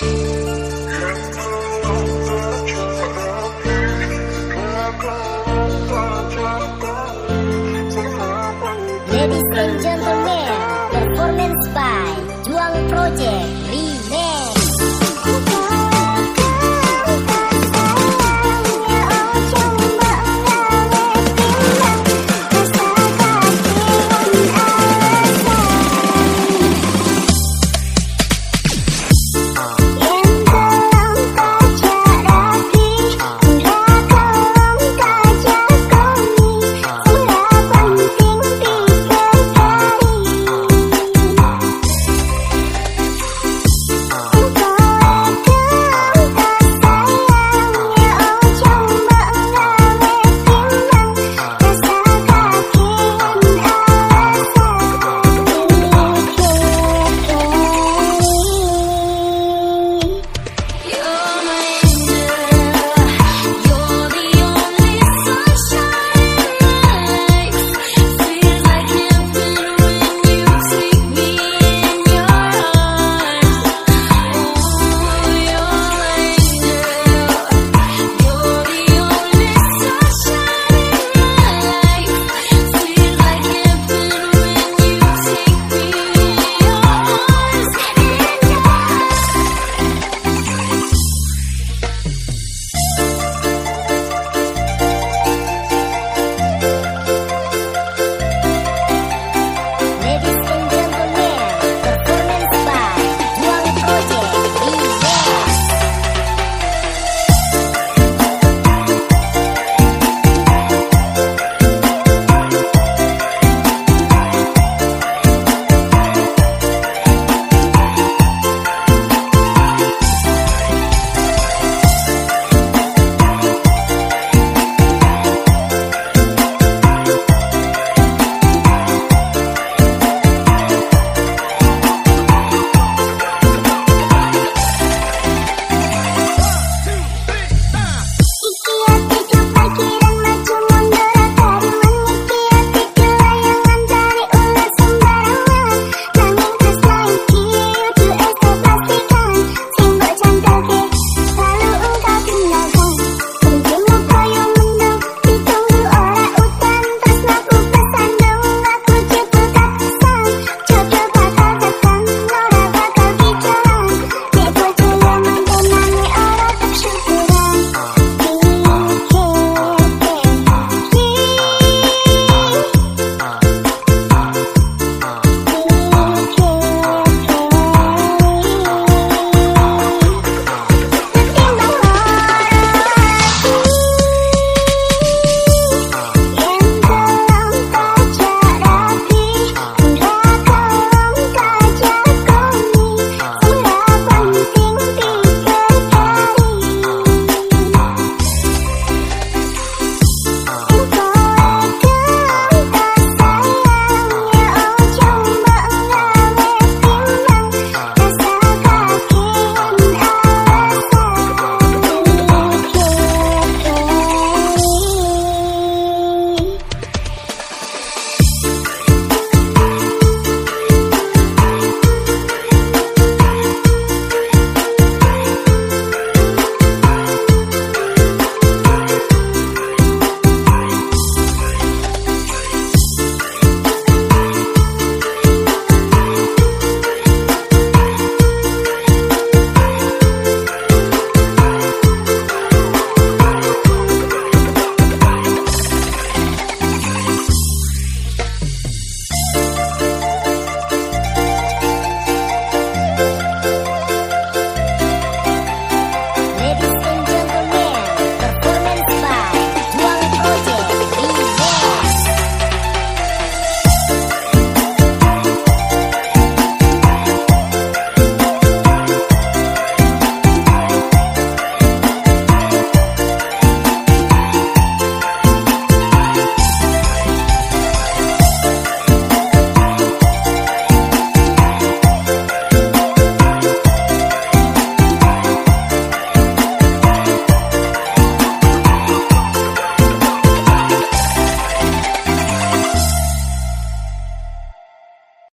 Baby stranger